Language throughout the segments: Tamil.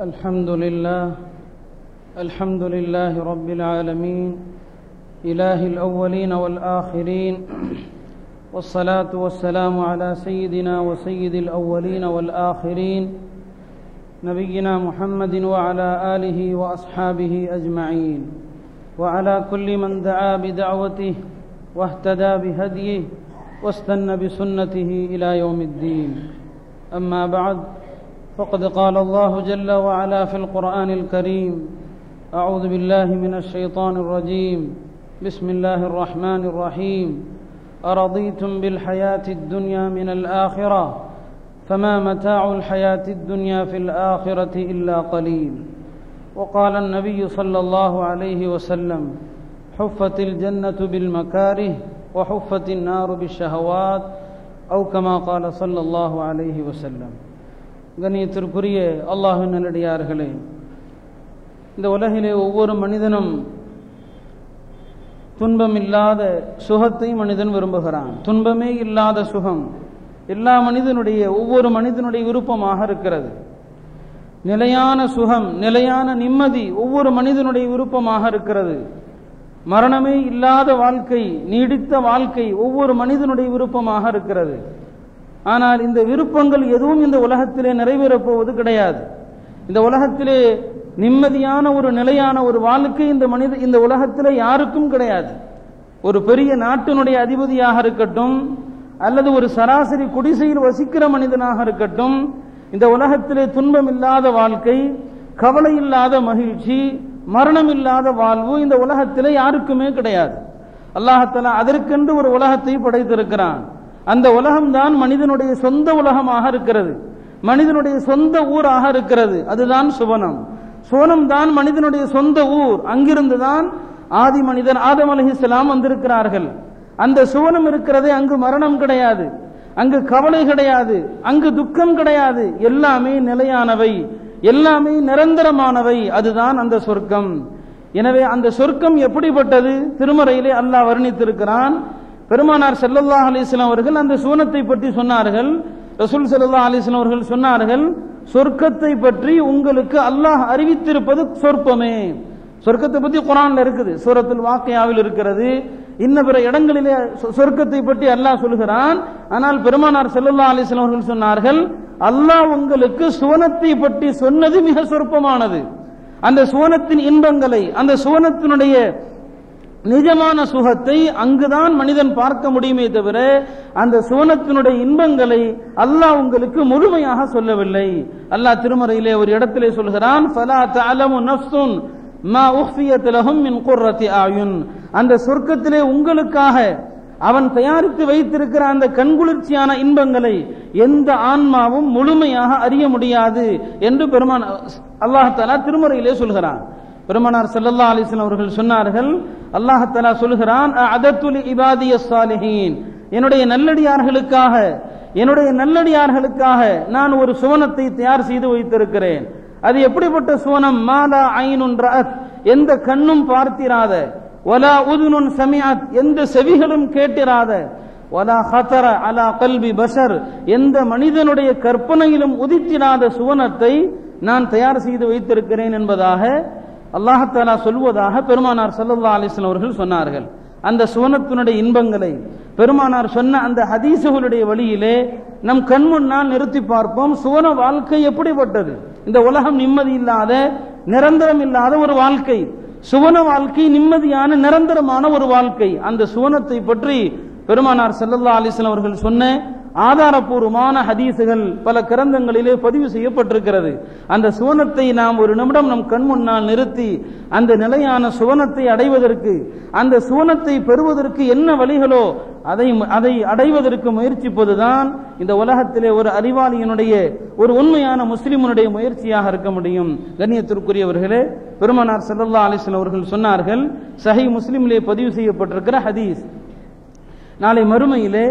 الحمد لله الحمد لله رب العالمين إله الأولين والآخرين والصلاة والسلام على سيدنا وسيد الأولين والآخرين نبينا محمد وعلى آله وأصحابه أجمعين. وعلى كل من دعا بدعوته واهتدى بهديه واستنى بسنته إلى يوم الدين. أما بعد فقد قال الله جل وعلا في القرآن الكريم أعوذ بالله من الشيطان الرجيم بسم الله الرحمن الرحيم. أرضيتم بالحياة الدنيا من الآخرة؟ فما متاع الحياة الدنيا في الآخرة إلا قليل. وقال النبي صلى الله عليه وسلم حفت الجنة بالمكاره وحفت النار بالشهوات أو كما قال صلى الله عليه وسلم. கண்ணியத்திற்குரிய அல்லாஹின் நல்லடியார்களே இந்த உலகிலே ஒவ்வொரு மனிதனும் துன்பம் இல்லாத சுகத்தை மனிதன் விரும்புகிறான். துன்பமே இல்லாத சுகம் எல்லா மனிதனுடைய ஒவ்வொரு மனிதனுடைய விருப்பமாக இருக்கிறது. நிலையான சுகம் நிலையான நிம்மதி ஒவ்வொரு மனிதனுடைய விருப்பமாக இருக்கிறது. மரணமே இல்லாத வாழ்க்கை நீடித்த வாழ்க்கை ஒவ்வொரு மனிதனுடைய விருப்பமாக இருக்கிறது. ஆனால் இந்த விருப்பங்கள் எதுவும் இந்த உலகத்திலே நிறைவேறப் போவது கிடையாது. இந்த உலகத்திலே நிம்மதியான ஒரு நிலையான ஒரு வாழ்க்கை இந்த மனித இந்த உலகத்திலே யாருக்கும் கிடையாது. ஒரு பெரிய நாட்டினுடைய அதிபதியாக இருக்கட்டும் அல்லது ஒரு சராசரி குடிசையில் வசிக்கிற மனிதனாக இருக்கட்டும் இந்த உலகத்திலே துன்பம் இல்லாத வாழ்க்கை கவலை இல்லாத மகிழ்ச்சி மரணம் இல்லாத வாழ்வு இந்த உலகத்திலே யாருக்குமே கிடையாது. அல்லாஹத்தலா அதற்கென்று ஒரு உலகத்தை படைத்திருக்கிறான். அந்த உலகம்தான் மனிதனுடைய சொந்த உலகமாக இருக்கிறது. மனிதனுடைய சொந்த ஊராக இருக்கிறது. அதுதான் சுவனம். சுவனம் தான் மனிதனுடைய சொந்த ஊர். அங்கிருந்து தான் ஆதி மனிதன் ஆதம் அலஹிஸ்லாம் வந்திருக்கிறார்கள். அந்த சுவனம் இருக்கிறதே அங்கு மரணம் கிடையாது. அங்கு கவலை கிடையாது. அங்கு துக்கம் கிடையாது. எல்லாமே நிலையானவை. எல்லாமே நிரந்தரமானவை. அதுதான் அந்த சொர்க்கம். எனவே அந்த சொர்க்கம் எப்படிப்பட்டது? திருமறையிலே அல்லாஹ் வர்ணித்திருக்கிறான். பெருமானார் செல்லல்லா அலிஸ்லாம் அவர்கள் அந்த சூனத்தை பற்றி சொன்னார்கள். ரசூல் செல்லல்லா அலிஸ்லாம் அவர்கள் சொன்னார்கள் சொர்க்கத்தை பற்றி உங்களுக்கு அல்லாஹ் அறிவித்திருப்பது சொற்பமே. சொர்க்கத்தை பற்றி குரான்ல இருக்குது சூரத்தில் வாக்கையாவில் இருக்கிறது. இன்ன பிற இடங்களிலே சொர்க்கத்தை பற்றி அல்லாஹ் சொல்கிறான். ஆனால் பெருமானார் செல்லல்லா அலிஸ்லாம் அவர்கள் சொன்னார்கள் அல்லாஹ் உங்களுக்கு சுவனத்தை பற்றி சொன்னது மிக சொற்பமானது. அந்த சுவனத்தின் இன்பங்களை அந்த சுவனத்தினுடைய நிஜமான சுகத்தை அங்குதான் மனிதன் பார்க்க முடியுமே தவிர அந்த சுவனத்தினுடைய இன்பங்களை அல்லாஹ் உங்களுக்கு முழுமையாக சொல்லவில்லை. அல்லாஹ் திருமறையிலே ஒரு இடத்திலே சொல்கிறான் குர்ரத்தி அந்த சொர்க்கத்திலே உங்களுக்காக அவன் தயாரித்து வைத்திருக்கிற அந்த கண்குளிர்ச்சியான இன்பங்களை எந்த ஆன்மாவும் முழுமையாக அறிய முடியாது என்று பெருமான் அல்லாஹாலா திருமறையிலே சொல்கிறான். பெருமனார் செல்லல்லா அலிஸ்லாம் அவர்கள் சொன்னார்கள் அல்லாஹலா சொல்கிறான் என்னுடைய நல்லடியார்களுக்காக என்னுடைய நல்லடியார்களுக்காக நான் ஒரு சுவனத்தை தயார் செய்து வைத்திருக்கிறேன். அது எப்படிப்பட்ட சுவனம்? மாலா ஐனுன் எந்த கண்ணும் பார்த்திராத ஒலா உதுனுன் சமியாத் எந்த செவிகளும் கேட்டிராத ஒலா ஹத்தர அலா கல்வி பஷர். எந்த மனிதனுடைய கற்பனையிலும் உதித்திராத சுவனத்தை நான் தயார் செய்து வைத்திருக்கிறேன் என்பதாக அல்லாஹாலா சொல்வதாக பெருமானார் சல்லல்லா அலிஸ்லாம் அவர்கள் சொன்னார்கள். அந்த சுவனத்தினுடைய இன்பங்களை பெருமானார் சொன்ன அந்த ஹதீசுகளுடைய வழியிலே நம் கண் முன்னால் நிறுத்தி பார்ப்போம். சுவன வாழ்க்கை எப்படிப்பட்டது? இந்த உலகம் நிம்மதி இல்லாத நிரந்தரம் இல்லாத ஒரு வாழ்க்கை. சுவன வாழ்க்கை நிம்மதியான நிரந்தரமான ஒரு வாழ்க்கை. அந்த சுவனத்தை பற்றி பெருமானார் செல்லல்லா அலிஸ்லாம் அவர்கள் சொன்ன ஆதாரபூர்வமான ஹதீசுகள் பல கிரந்தங்களிலே பதிவு செய்யப்பட்டிருக்கிறது. அந்த சுவனத்தை நாம் ஒரு நிமிடம் நம் கண் முன்னால் நிறுத்தி அந்த நிலையான சுவனத்தை அடைவதற்கு அந்த சுவனத்தை பெறுவதற்கு என்ன வழிகளோ அதை அதை அடைவதற்கு முயற்சிப்பதுதான் இந்த உலகத்திலே ஒரு அறிவாளியினுடைய ஒரு உண்மையான முஸ்லிமனுடைய முயற்சியாக இருக்க முடியும். கண்ணியத்திற்குரியவர்களே பெருமனார் சல்லா அலிஸ்லாம் அவர்கள் சொன்னார்கள் சஹி முஸ்லிமிலே பதிவு செய்யப்பட்டிருக்கிற ஹதீஸ். நாளை மறுமையிலே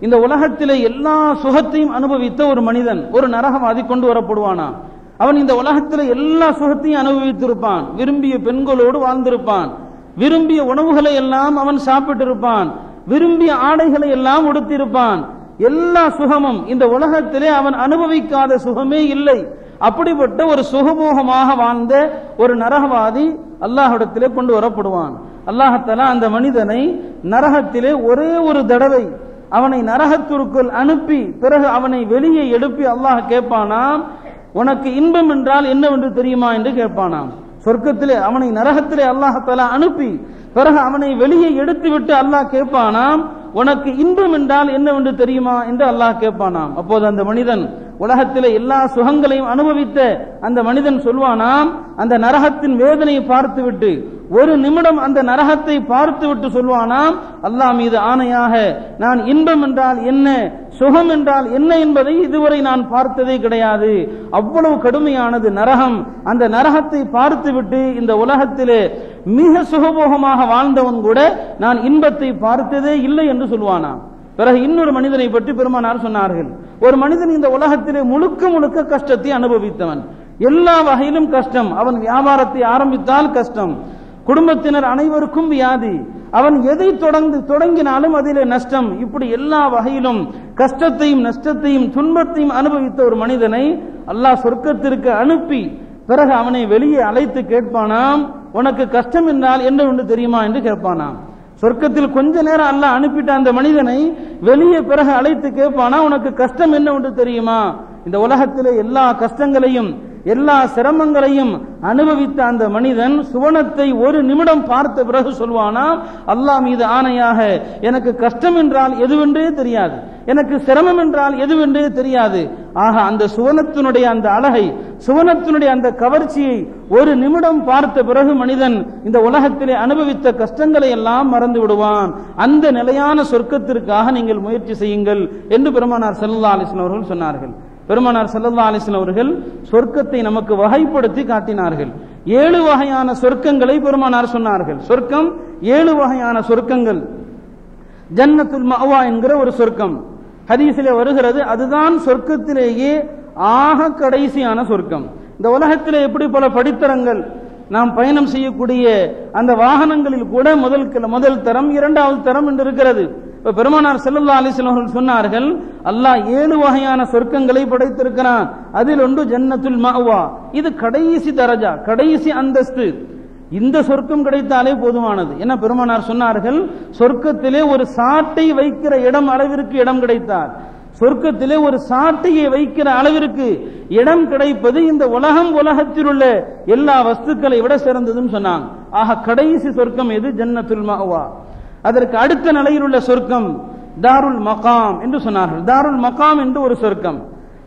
இந்த உலகத்திலே எல்லா சுகத்தையும் அனுபவித்த ஒரு மனிதன் ஒரு நரகவாதி கொண்டு வரப்படுவானா? அவன் இந்த உலகத்தில் எல்லா சுகத்தையும் அனுபவித்திருப்பான். விரும்பிய பெண்களோடு வாழ்ந்திருப்பான். விரும்பிய உணவுகளை எல்லாம் அவன் சாப்பிட்டிருப்பான். விரும்பிய ஆடைகளை எல்லாம் உடுத்திருப்பான் எல்லா சுகமும் இந்த உலகத்திலே அவன் அனுபவிக்காத சுகமே இல்லை. அப்படிப்பட்ட ஒரு சுகபோகமாக வாழ்ந்த ஒரு நரகவாதி அல்லாஹிடத்திலே கொண்டு வரப்படுவான். அல்லாஹத்தலா அந்த மனிதனை நரகத்திலே ஒரே ஒரு தடவை அவனை நரகத்திற்குள் அனுப்பி பிறகு அவனை வெளியே எழுப்பி அல்லாஹ் கேட்பானாம். உனக்கு இன்பம் என்றால் என்னவென்று தெரியுமா என்று கேட்பானாம். சொர்க்கத்திலே அவனை நரகத்திலே அல்லாஹால அனுப்பி பிறகு அவனை வெளியே எடுத்து விட்டு அல்லாஹ் கேட்பானாம். உனக்கு இன்பம் என்றால் என்னவென்று தெரியுமா என்று அல்லாஹ் கேட்பானாம். அப்போது அந்த மனிதன் உலகத்திலே எல்லா சுகங்களையும் அனுபவித்த அந்த மனிதன் சொல்வானாம் அந்த நரகத்தின் வேதனையை பார்த்துவிட்டு ஒரு நிமிடம் அந்த நரகத்தை பார்த்துவிட்டு சொல்வானாம் அல்லாஹ் மீது ஆணையாக நான் இன்பம் என்றால் என்ன சுகம் என்றால் என்ன என்பதை இதுவரை நான் பார்த்ததே கிடையாது. அவ்வளவு கடுமையானது நரகம். அந்த நரகத்தை பார்த்துவிட்டு இந்த உலகத்திலே மிக சுகபோகமாக வாழ்ந்தவன் கூட நான் இன்பத்தை பார்த்ததே இல்லை என்று சொல்வானாம். பிறகு இன்னொரு மனிதனை பற்றி பெருமானார் சொன்னார்கள். ஒரு மனிதன் இந்த உலகத்திலே முழுக்க முழுக்க கஷ்டத்தை அனுபவித்தவன். எல்லா வகையிலும் கஷ்டம். அவன் வியாபாரத்தை ஆரம்பித்தால் கஷ்டம். குடும்பத்தினர் அனைவருக்கும் வியாதி. அவன் எதை தொடர்ந்து தொடங்கினாலும் அதிலே நஷ்டம். இப்படி எல்லா வகையிலும் கஷ்டத்தையும் நஷ்டத்தையும் துன்பத்தையும் அனுபவித்த ஒரு மனிதனை அல்லாஹ் சொர்க்கத்திற்கு அனுப்பி பிறகு அவனை வெளியே அழைத்து கேட்பானாம் உனக்கு கஷ்டம் என்றால் என்ன ஒன்று தெரியுமா? என்று கேட்பானாம். சொர்க்கத்தில் கொஞ்ச நேரம் அல்ல அனுப்பிட்ட அந்த மனிதனை வெளியே பிறகு அழைத்து கேட்பானா உனக்கு கஷ்டம் என்ன ஒன்று தெரியுமா? இந்த உலகத்திலே எல்லா கஷ்டங்களையும் எல்லா சிரமங்களையும் அனுபவித்த அந்த மனிதன் சுவனத்தை ஒரு நிமிடம் பார்த்த பிறகு சொல்வானாம் அல்லாஹ் மீது ஆணையாக எனக்கு கஷ்டம் என்றால் எதுவென்றே தெரியாது. எனக்கு சிரமம் என்றால் எதுவென்றே தெரியாது. ஆக அந்த சுவனத்தினுடைய அந்த அழகை சுவனத்தினுடைய அந்த கவர்ச்சியை ஒரு நிமிடம் பார்த்த பிறகு மனிதன் இந்த உலகத்திலே அனுபவித்த கஷ்டங்களை எல்லாம் மறந்து விடுவான். அந்த நிலையான சொர்க்கத்திற்காக நீங்கள் முயற்சி செய்யுங்கள் என்று பெருமானார் செல்லா அலிஸ்லாம் அவர்கள் சொன்னார்கள். பெருமானார் செல்லல்லா அலிஸ்லாம் அவர்கள் சொர்க்கத்தை நமக்கு வகைப்படுத்தி காட்டினார்கள். ஏழு வகையான சொர்க்கங்களை பெருமானார் சொன்னார்கள். சொர்க்கம் ஏழு வகையான சொர்க்கங்கள். ஜன்னத்துல் மஅவா என்கிற ஒரு சொர்க்கம். ஹதீஸிலே வருகிறது அதுதான் சொர்க்கத்திலேயே ஆக கடைசியான சொர்க்கம். இந்த உலகத்திலே எப்படி பல படித்தரங்கள் நாம் பயணம் செய்யக்கூடிய அந்த வாகனங்களில் கூட முதல் முதல் தரம் இரண்டாவது தரம் என்று இருக்கிறது. இப்ப பெருமானார் செல்லல்லா அலிஸ்லாம் அவர்கள் சொன்னார்கள் அல்லாஹ் ஏழு வகையான சொர்க்கங்களை படைத்திருக்கிறான். அதில் ஒன்று ஜன்னத்துல் மாவா. இது கடைசி தரஜா கடைசி அந்தஸ்து. இந்த சொர்க்கம் கிடைத்தாலே போதுமானது. என்ன பெருமானார் சொன்னார்கள் சொர்க்கத்திலே ஒரு சாட்டை வைக்கிற இடம் அளவிற்கு இடம் கிடைத்தார். சொர்க்கத்திலே ஒரு சாட்டையை வைக்கிற அளவிற்கு இடம் கிடைப்பது இந்த உலகம் உலகத்தில் உள்ள எல்லா வஸ்துக்களை விட சிறந்ததுன்னு சொன்னாங்க. ஆக கடைசி சொர்க்கம் எது? ஜன்னத்துல் மாவா. அதற்கு அடுத்த நிலையில் உள்ள சொர்க்கம் தாருல் மகாம் என்று சொன்னார்கள். தாருல் மகாம் என்று ஒரு சொர்க்கம்.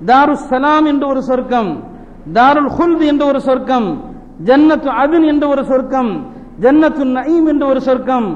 தாருல் சலாம் என்று ஒரு சொர்க்கம். தாருல் ஹுல்த் என்று ஒரு சொர்க்கம். ஜன்னத்து அதின் என்று ஒரு சொர்க்கம். ஜன்னத்து நயீம் என்று ஒரு சொர்க்கம்.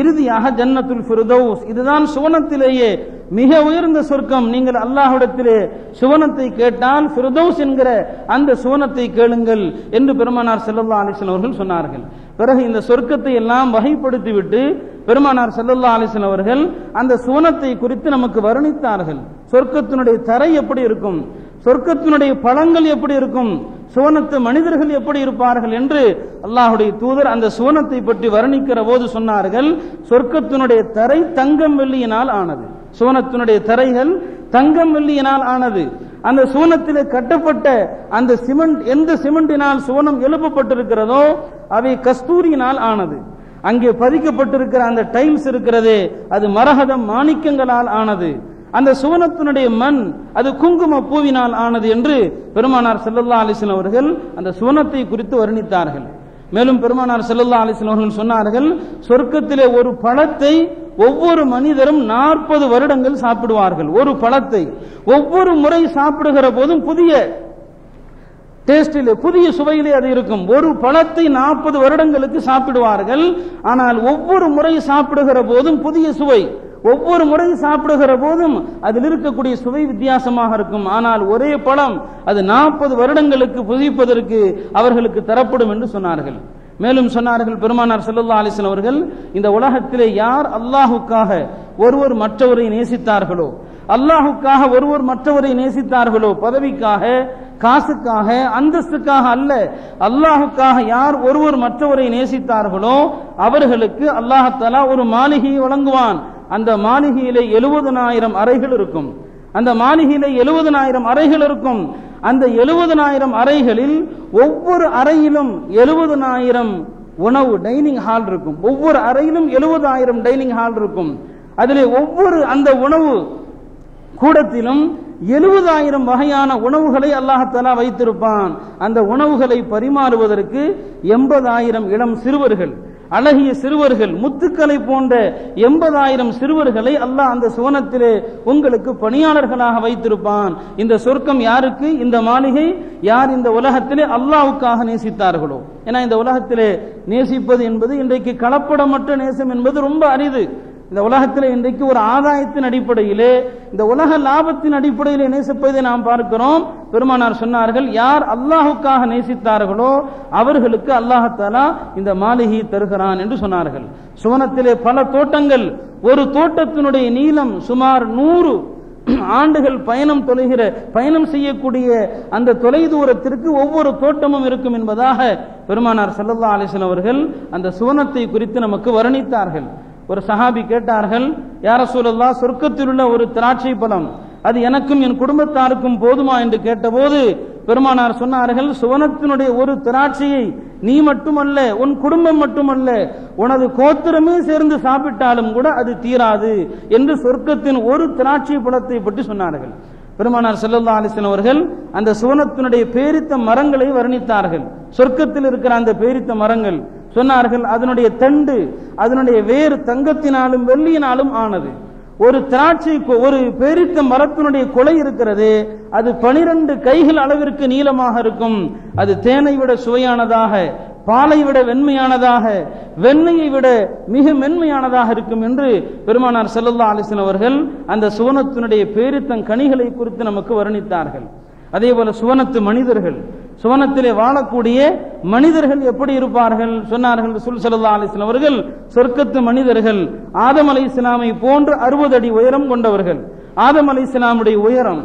இறுதியாக ஜன்னத்துல் ஃபிருதௌஸ். இதுதான் சுவனத்திலேயே மிக உயர்ந்த சொர்க்கம். நீங்கள் அல்லாஹ்விடத்திலே சுவனத்தை கேட்டால் ஃபிருதௌஸ் என்கிற அந்த சுவனத்தை கேளுங்கள் என்று பெருமானார் செல்லல்லா அலைஹி அவர்கள் சொன்னார்கள். பிறகு இந்த சொர்க்கத்தை எல்லாம் வகைப்படுத்திவிட்டு பெருமானார் ஸல்லல்லாஹு அலிசன் அவர்கள் அந்த சுவனத்தை குறித்து நமக்கு வர்ணித்தார்கள். சொர்க்கத்தினுடைய தரை எப்படி இருக்கும்? சொர்க்கத்தினுடைய பழங்கள் எப்படி இருக்கும்? சுவனத்து மனிதர்கள் எப்படி இருப்பார்கள் என்று அல்லாஹுடைய தூதர் அந்த சுவனத்தை பற்றி வர்ணிக்கிற போது சொன்னார்கள் சொர்க்கத்தினுடைய தரை தங்கம் வெள்ளியினால் ஆனது. சுவனத்தினுடைய தரைகள் தங்கம் வெள்ளியினால் ஆனது. அந்த சுவனத்தில் கட்டப்பட்ட அந்த சிமெண்ட் எந்த சிமெண்டினால் சுவனம் எழுப்பப்பட்டிருக்கிறதோ அவை கஸ்தூரியினால் ஆனது. அங்கே பதிக்கப்பட்டிருக்கிற அந்த டைல்ஸ் இருக்கிறதே. அது மரகதம் மாணிக்கங்களால் ஆனது. அந்த சுவனத்தினுடைய மண் அது குங்கும பூவினால் ஆனது என்று பெருமானார் செல்லல்லா அலைஹி அவர்கள் அந்த சுவனத்தை குறித்து வர்ணித்தார்கள். மேலும் பெருமானார் செல்லல்லா அலைஹி அவர்கள் சொன்னார்கள் சொர்க்கத்திலே ஒரு பழத்தை ஒவ்வொரு மனிதரும் நாற்பது வருடங்கள் சாப்பிடுவார்கள். ஒரு பழத்தை ஒவ்வொரு முறை சாப்பிடுகிற போதும் புதிய டேஸ்டிலே புதிய சுவையிலே அது இருக்கும். ஒரு பழத்தை நாற்பது வருடங்களுக்கு சாப்பிடுவார்கள். ஆனால் ஒவ்வொரு முறை சாப்பிடுகிற போதும் புதிய சுவை. ஒவ்வொரு முறை சாப்பிடுகிற போதும் அதில் இருக்கக்கூடிய சுவை வித்தியாசமாக இருக்கும். ஆனால் ஒரே பழம் அது நாற்பது வருடங்களுக்கு புதிப்பதற்கு அவர்களுக்கு தரப்படும் என்று சொன்னார்கள். மேலும் சொன்னார்கள் பெருமானார் ஸல்லல்லாஹு அலிசன் அவர்கள் இந்த உலகத்திலே யார் அல்லாஹுக்காக ஒருவர் மற்றவரை நேசித்தார்களோ அல்லாஹுக்காக ஒருவர் மற்றவரை நேசித்தார்களோ பதவிக்காக காசுக்காக அந்தஸ்துக்காக அல்ல. அல்லாஹுக்காக யார் ஒருவர் மற்றவரை நேசித்தார்களோ அவர்களுக்கு அல்லாஹத்தலா ஒரு மாளிகையை வழங்குவான். அந்த மாளிகையிலே எழுபதனாயிரம் அறைகள் இருக்கும். அந்த மாளிகையிலே எழுபதனாயிரம் அறைகள் இருக்கும். அந்த எழுபதனாயிரம் அறைகளில் ஒவ்வொரு அறையிலும் எழுபதனாயிரம் உணவு டைனிங் ஹால் இருக்கும். ஒவ்வொரு அறையிலும் எழுபதாயிரம் டைனிங் ஹால் இருக்கும். அதிலே ஒவ்வொரு அந்த உணவு கூடத்திலும் எழுபதாயிரம் வகையான உணவுகளை அல்லாஹத்தலா வைத்திருப்பான். அந்த உணவுகளை பரிமாறுவதற்கு எண்பதாயிரம் இளம் சிறுவர்கள் அழகிய சிறுவர்கள் முத்துக்களை போன்ற எண்பதாயிரம் சிறுவர்களை அல்லாஹ் அந்த சுவனத்திலே உங்களுக்கு பணியாளர்களாக வைத்திருப்பான். இந்த சொர்க்கம் யாருக்கு? இந்த மாளிகை யார் இந்த உலகத்திலே அல்லாவுக்காக நேசித்தார்களோ? ஏன்னா இந்த உலகத்திலே நேசிப்பது என்பது இன்றைக்கு கலப்படமற்ற நேசம் என்பது ரொம்ப அரிது. இந்த உலகத்தில் இன்றைக்கு ஒரு ஆதாயத்தின் அடிப்படையிலே இந்த உலக லாபத்தின் அடிப்படையிலே நேசிப்பதை நாம் பார்க்கிறோம். பெருமானார் சொன்னார்கள் யார் அல்லாஹுக்காக நேசித்தார்களோ அவர்களுக்கு அல்லாஹத்தாலா இந்த மாளிகையை தருகிறான் என்று சொன்னார்கள். சுவனத்திலே பல தோட்டங்கள் ஒரு தோட்டத்தினுடைய நீளம் சுமார் நூறு ஆண்டுகள் பயணம் தொலைகிற பயணம் செய்யக்கூடிய அந்த தொலை தூரத்திற்கு ஒவ்வொரு தோட்டமும் இருக்கும் என்பதாக பெருமானார் சல்லல்லா அலிஸ்லாம் அவர்கள் அந்த சுவனத்தை குறித்து நமக்கு வர்ணித்தார்கள். ஒரு சஹாபி கேட்டார்கள் யார சூழல்லா சொர்க்கத்தில் உள்ள ஒரு திராட்சை பழம் அது எனக்கும் என் குடும்பத்தாருக்கும் போதுமா? என்று கேட்டபோது பெருமானார் சொன்னார்கள் சுவனத்தினுடைய ஒரு திராட்சையை நீ மட்டுமல்ல உன் குடும்பம் மட்டுமல்ல உனது கோத்திரமே சேர்ந்து சாப்பிட்டாலும் கூட அது தீராது என்று சொர்க்கத்தின் ஒரு திராட்சை பழத்தை பற்றி சொன்னார்கள். பெருமானார் செல்லல்லா அலிசன் அவர்கள் அந்த சுவனத்தினுடைய பேரித்த மரங்களை வர்ணித்தார்கள். சொர்க்கத்தில் இருக்கிற அந்த பேரித்த மரங்கள் சொன்னார்கள் அதனுடைய தண்டு அதனுடைய வேறு தங்கத்தினாலும் வெள்ளியினாலும் ஆனது. ஒரு திராட்சை ஒரு பேரித்த மரத்தினுடைய கொலை இருக்கிறது அது பனிரெண்டு கைகள் அளவிற்கு நீளமாக இருக்கும். அது தேனை விட சுவையானதாக பாலை விட வெண்மையானதாக வெண்ணையை விட மிக மென்மையானதாக இருக்கும் என்று பெருமானார் செல்லல்லா அலிசன் அவர்கள் அந்த சுவனத்தினுடைய பேரித்தன் கனிகளை குறித்து நமக்கு வர்ணித்தார்கள். அதே போல சுவனத்து மனிதர்கள் சுவனத்திலே வாழக்கூடிய மனிதர்கள் எப்படி இருப்பார்கள் சொன்னார்கள் சுல் சல்லா அலிஸ்லாம் அவர்கள். சொர்க்கத்து மனிதர்கள் ஆதம் அலை இஸ்லாமை போன்று அறுபது அடி உயரம் கொண்டவர்கள். ஆதம் அலை இஸ்லாமுடைய உயரம்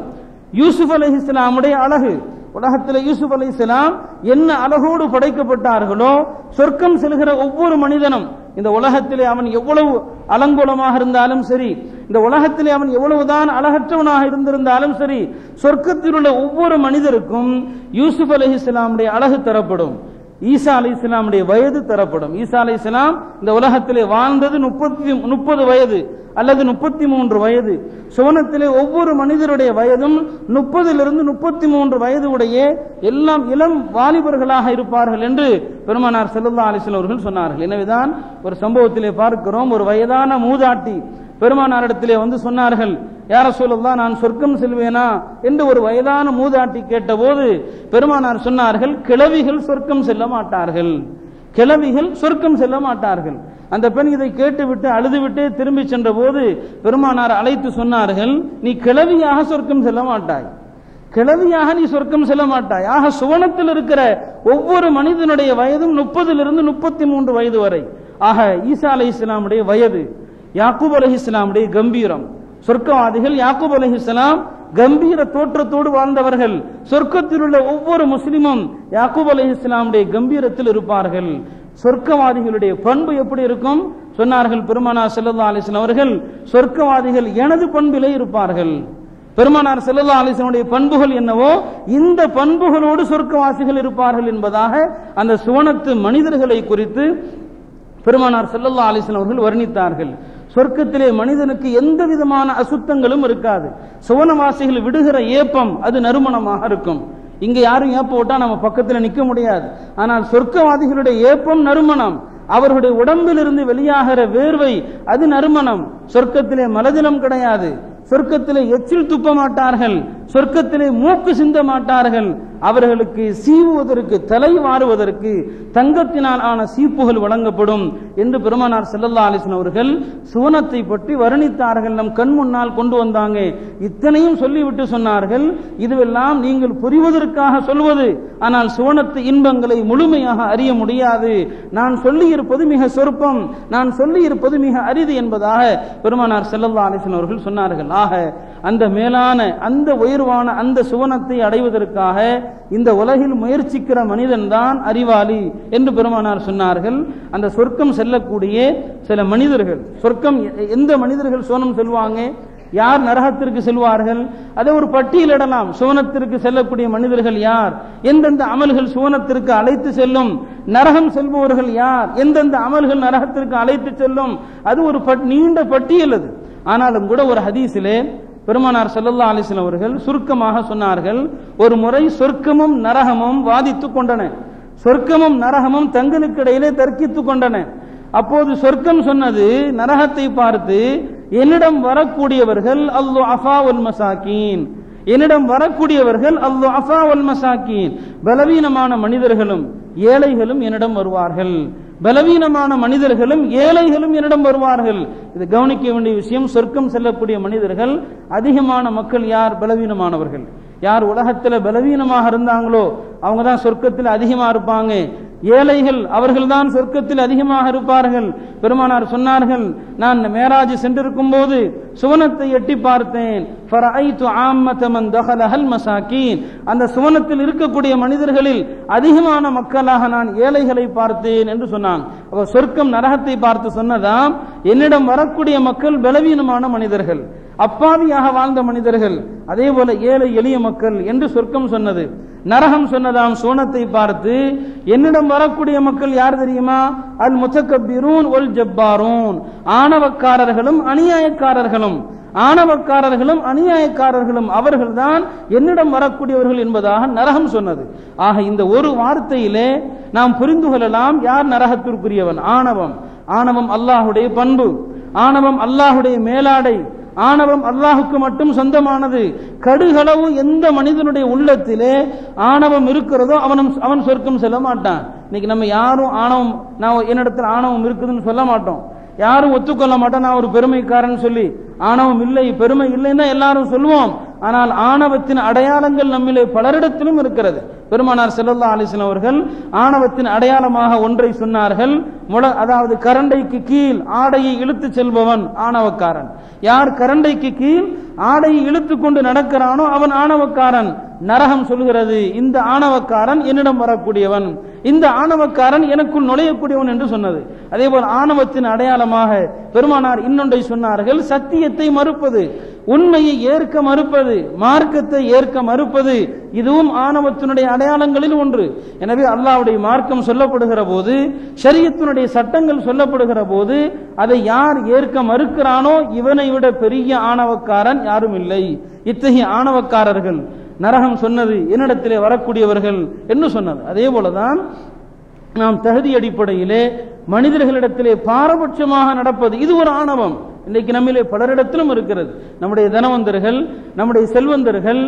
யூசுப் அலி இஸ்லாமுடைய அழகு உலகத்தில் யூசுப் அலி இஸ்லாம் என்ன அழகோடு படைக்கப்பட்டார்களோ சொர்க்கம் செல்கிற ஒவ்வொரு மனிதனும் இந்த உலகத்திலே அவன் எவ்வளவு அலங்கோலமாக இருந்தாலும் சரி இந்த உலகத்திலே அவன் எவ்வளவுதான் அழகற்றவனாக இருந்திருந்தாலும் சரி சொர்க்கத்தில் உள்ள ஒவ்வொரு மனிதருக்கும் யூசுப் அலி இஸ்லாமுடைய அழகு தரப்படும். ஈசா அலி இஸ்லாமுடைய வயது தரப்படும். ஈசா அலி இஸ்லாம் இந்த உலகத்திலே வாழ்ந்தது முப்பத்தி முப்பது வயது அல்லது முப்பத்தி மூன்று வயது. சுவனத்திலே ஒவ்வொரு மனிதருடைய வயதும் முப்பதிலிருந்து முப்பத்தி மூன்று வயது உடைய எல்லாம் இளம் வாலிபர்களாக இருப்பார்கள் என்று பெருமானார் செல்லல்லா அலிஸ்லாம் அவர்கள் சொன்னார்கள். எனவேதான் ஒரு சம்பவத்திலே பார்க்கிறோம் ஒரு வயதான மூதாட்டி பெருமானாரிடத்திலே வந்து சொன்னார்கள் யார சொல்லலாம் நான் சொர்க்கம் செல்வேனா? என்று ஒரு வயதான மூதாட்டி கேட்டபோது பெருமானார் சொன்னார்கள் கிழவிகள் சொர்க்கம் செல்ல மாட்டார்கள். கிழவிகள் சொர்க்கம் செல்ல மாட்டார்கள். அந்த பெண் இதை கேட்டுவிட்டு அழுதுவிட்டு திரும்பி சென்ற போது பெருமானார் அழைத்து சொன்னார்கள் நீ கிழவியாக சொர்க்கம் செல்ல மாட்டாய். கிழவியாக நீ சொர்க்கம் செல்ல மாட்டாய். ஆக சுவனத்தில் இருக்கிற ஒவ்வொரு மனிதனுடைய வயதும் முப்பதிலிருந்து முப்பத்தி மூன்று வயது வரை. ஆக ஈசா அலை இஸ்லாமுடைய வயது யாக்கூப் அலி இஸ்லாமுடைய கம்பீரம். சொர்க்கவாதிகள் யாக்கூப் அலிஹிஸ்லாம் கம்பீர தோற்றத்தோடு வாழ்ந்தவர்கள். சொர்க்கத்தில் உள்ள ஒவ்வொரு முஸ்லிமும் யாக்கூப் அலி இஸ்லாமுடைய கம்பீரத்தில் இருப்பார்கள். சொர்க்கவாதிகளுடைய பண்பு எப்படி இருக்கும்? சொன்னார்கள் பெருமானா செல்லல்லா அலிஸ்லாம் அவர்கள் சொர்க்கவாதிகள் எனது பண்பிலே இருப்பார்கள். பெருமானார் செல்லல்லா அலிசனுடைய பண்புகள் என்னவோ இந்த பண்புகளோடு சொர்க்கவாசிகள் இருப்பார்கள் என்பதாக அந்த சுவனத்து மனிதர்களை குறித்து பெருமானார் செல்லல்லா அலிஸ்லாம் அவர்கள் வர்ணித்தார்கள். சொர்க்கத்திலே மனிதனுக்கு எந்த விதமான அசுத்தங்களும் இருக்காது. சுவனவாசிகள் விடுகிற ஏப்பம் அது நறுமணமாக இருக்கும். இங்க யாரும் ஏப்ப விட்டா நம்ம பக்கத்துல நிக்க முடியாது. ஆனால் சொர்க்கவாதிகளுடைய ஏப்பம் நறுமணம். அவர்களுடைய உடம்பில் இருந்து வெளியாகிற வேர்வை அது நறுமணம். சொர்க்கத்திலே மலதிலம் கிடையாது. சொர்க்கத்திலே எச்சில் துப்ப மாட்டார்கள். சொர்க்கத்திலே மூக்கு சிந்த மாட்டார்கள். அவர்களுக்கு சீவுவதற்கு தலை மாறுவதற்கு தங்கத்தினால் ஆன சீப்புகள் வழங்கப்படும் என்று பெருமானார் செல்லல்லா அலிசன் அவர்கள் சுவனத்தை பற்றி வர்ணித்தார்கள். நம் கண் முன்னால் கொண்டு வந்தாங்க. இத்தனையும் சொல்லிவிட்டு சொன்னார்கள். இதுவெல்லாம் நீங்கள் புரிவதற்காக சொல்வது. ஆனால் சுவனத்து இன்பங்களை முழுமையாக அறிய முடியாது. நான் சொல்லியிருப்பது மிக சொற்பம். நான் சொல்லியிருப்பது மிக அரிது என்பதாக பெருமானார் செல்லல்லா அலிசன் அவர்கள் சொன்னார்கள். ஆக அந்த மேலான அந்த உயர்வான அந்த சுவனத்தை அடைவதற்காக இந்த உலகில் முயற்சிக்கிற மனிதன் தான் அறிவாளி என்று பெருமானார் சொன்னார்கள். அந்த சொர்க்கம் செல்லக்கூடிய சில மனிதர்கள் சொர்க்கம் எந்த மனிதர்கள் சோனம் செல்வாங்க? யார் நரகத்திற்கு செல்வார்கள்? அதை ஒரு பட்டியலிடலாம் சுவனத்திற்கு செல்லக்கூடிய மனிதர்கள் யார்? எந்தெந்த அமல்கள் சுவனத்திற்கு அழைத்து செல்லும்? நரகம் செல்பவர்கள் யார்? எந்தெந்த அமல்கள் நரகத்திற்கு அழைத்து செல்லும்? அது ஒரு பட்- நீண்ட பட்டியல் அது. ஆனாலும் கூட ஒரு ஹதீஸிலே பெருமானார் செல்லல்லா அலைஹி அவர்கள் சுருக்கமாக சொன்னார்கள் ஒரு முறை சொர்க்கமும் நரகமும் வாதித்துக் கொண்டன. சொர்க்கமும் நரகமும் தங்களுக்கு இடையிலே தர்க்கித்துக் கொண்டன. அப்போது சொர்க்கம் சொன்னது நரகத்தை பார்த்து என்னிடம் வரக்கூடியவர்கள் அல்லு அஃபா உல் மசாக்கீன் என்னிடம் வரக்கூடியவர்கள் அல்லு அஃபா உல் மசாக்கீன் பலவீனமான மனிதர்களும் ஏழைகளும் என்னிடம் வருவார்கள். பலவீனமான மனிதர்களும் ஏழைகளும் என்னிடம் வருவார்கள். இது கவனிக்க வேண்டிய விஷயம் சொர்க்கம் செல்லக்கூடிய மனிதர்கள் அதிகமான மக்கள் யார்? பலவீனமானவர்கள். யார் உலகத்தில் பலவீனமாக இருந்தாங்களோ அவங்க தான் சொர்க்கத்தில் அதிகமாக இருப்பாங்க. ஏழைகள் அவர்கள் தான் சொர்க்கத்தில் அதிகமாக இருப்பார்கள். பெருமானார் சொன்னார்கள் நான் மேராஜ் சென்றிருக்கும் போது சுவனத்தை எட்டி பார்த்தேன். மன் அந்த சுவனத்தில் இருக்கக்கூடிய மனிதர்களில் அதிகமான மக்களாக நான் ஏழைகளை பார்த்தேன் என்று சொன்னான். சொர்க்கம் நரகத்தை பார்த்து சொன்னதாம் என்னிடம் வரக்கூடிய மக்கள் பலவீனமான மனிதர்கள். அப்பாவியாக வாழ்ந்த மனிதர்கள் அதே போல ஏழை எளிய மக்கள் என்று சொர்க்கம் சொன்னது. நரகம் சொன்னதாம் சோனத்தை பார்த்து என்னிடம் வரக்கூடிய மக்கள் யார் தெரியுமா? அல் முத்தக்கபிரூன் ஒல் ஜப்பாரூன். ஆணவக்காரர்களும் அநியாயக்காரர்களும். ஆணவக்காரர்களும் அநியாயக்காரர்களும் அவர்கள்தான் என்னிடம் வரக்கூடியவர்கள் என்பதாக நரகம் சொன்னது. ஆக இந்த ஒரு வார்த்தையிலே நாம் புரிந்து கொள்ளலாம் யார் நரகத்திற்குரியவன்? ஆணவம். ஆணவம் அல்லாஹுடைய பண்பு. ஆணவம் அல்லாஹுடைய மேலாடை. ஆணவம் அல்லாஹுக்கு மட்டும் சொந்தமானது. கடுகளவும் எந்த மனிதனுடைய உள்ளத்திலே ஆணவம் இருக்கிறதோ அவனும் அவன் சொர்க்கம் செல்ல மாட்டான். இன்னைக்கு நம்ம யாரும் ஆணவம் நான் என்னிடத்தில் ஆணவம் இருக்குதுன்னு சொல்ல மாட்டோம். யாரும் ஒத்துக்கொள்ள மாட்டோம் நான் ஒரு பெருமைக்காரன் சொல்லி ஆணவம் இல்லை பெருமை இல்லைன்னு தான் எல்லாரும் சொல்லுவோம். ஆனால் ஆணவத்தின் அடையாளங்கள் நம்மிலே பலரிடத்திலும் இருக்கிறது. பெருமானார் செல்லல்லா அலிசன் அவர்கள் ஆணவத்தின் அடையாளமாக ஒன்றை சொன்னார்கள். முட அதாவது கரண்டைக்கு கீழ் ஆடையை இழுத்து செல்பவன் ஆணவக்காரன். யார் கரண்டைக்கு கீழ் ஆடையை இழுத்து கொண்டு நடக்கிறானோ அவன் ஆணவக்காரன். நரகம் சொல்கிறது இந்த ஆணவக்காரன் என்னிடம் வரக்கூடியவன். இந்த ஆணவக்காரன் எனக்குள் நுழையக்கூடியவன் என்று சொன்னது. அதே போல் ஆணவத்தின் அடையாளமாக பெருமானார் இன்னொன்றை சொன்னார்கள் சத்தியத்தை மறுப்பது உண்மையை ஏற்க மறுப்பது மார்க்கத்தை ஏற்க மறுப்பது இதுவும் ஆணவத்தினுடைய அடையாளங்களில் ஒன்று. எனவே அல்லாவுடைய மார்க்கம் சொல்லப்படுகிற போது சரியத்தினுடைய சட்டங்கள் சொல்லப்படுகிற போது அதை யார் ஏற்க மறுக்கிறானோ இவனை விட பெரிய ஆணவக்காரன் யாரும் இல்லை. இத்தகைய ஆணவக்காரர்கள் நரகம் சொன்னது என்னிடத்திலே வரக்கூடியவர்கள் என்று சொன்னது. அதே போலதான் நாம் தகுதி அடிப்படையிலே மனிதர்களிடத்திலே பாரபட்சமாக நடப்பது இது ஒரு ஆணவம். இன்னைக்கு நம்மிலே பலரிடத்திலும் இருக்கிறது. நம்முடைய தனவந்தர்கள் நம்முடைய செல்வந்தர்கள்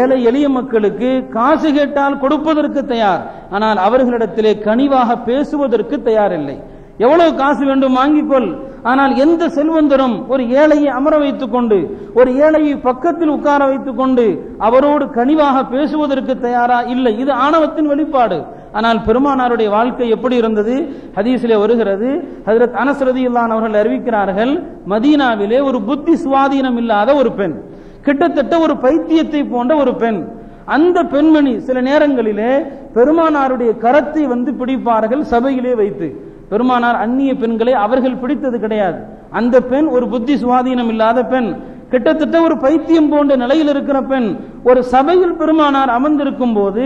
ஏழை எளிய மக்களுக்கு காசு கேட்டால் கொடுப்பதற்கு தயார். ஆனால் அவர்களிடத்திலே கனிவாக பேசுவதற்கு தயார் இல்லை எவ்வளவு காசு வேண்டும் வாங்கிக்கொள். ஆனால் எந்த செல்வந்தரும் ஒரு ஏழையை அமர வைத்துக் கொண்டு ஒரு ஏழையை பக்கத்தில் உட்கார வைத்துக் கொண்டு அவரோடு கனிவாக பேசுவதற்கு தயாரா? இல்லை இது ஆணவத்தின் வெளிப்பாடு. ஆனால் பெருமானாருடைய வாழ்க்கை எப்படி இருந்தது? ஹதீஸிலே வருகிறது ஹதரத் அனஸ்ரதி இல்லான் அவர்கள் அறிவிக்கிறார்கள் மதீனாவிலே ஒரு புத்தி சுவாதீனம் இல்லாத ஒரு பெண் கிட்டத்தட்ட ஒரு பைத்தியத்தை போன்ற ஒரு பெண். அந்த பெண்மணி சில நேரங்களிலே பெருமானாருடைய கரத்தை வந்து பிடிப்பார்கள் சபையிலே வைத்து. பெருமானார் அந்நிய பெண்களை அவர்கள் பிடித்தது கிடையாது. அந்த பெண் ஒரு புத்தி சுவாதீனம் இல்லாத பெண். கிட்டத்தட்ட ஒரு பைத்தியம் போன்ற நிலையில் இருக்கிற பெண். ஒரு சபையில் பெருமானார் அமர்ந்திருக்கும் போது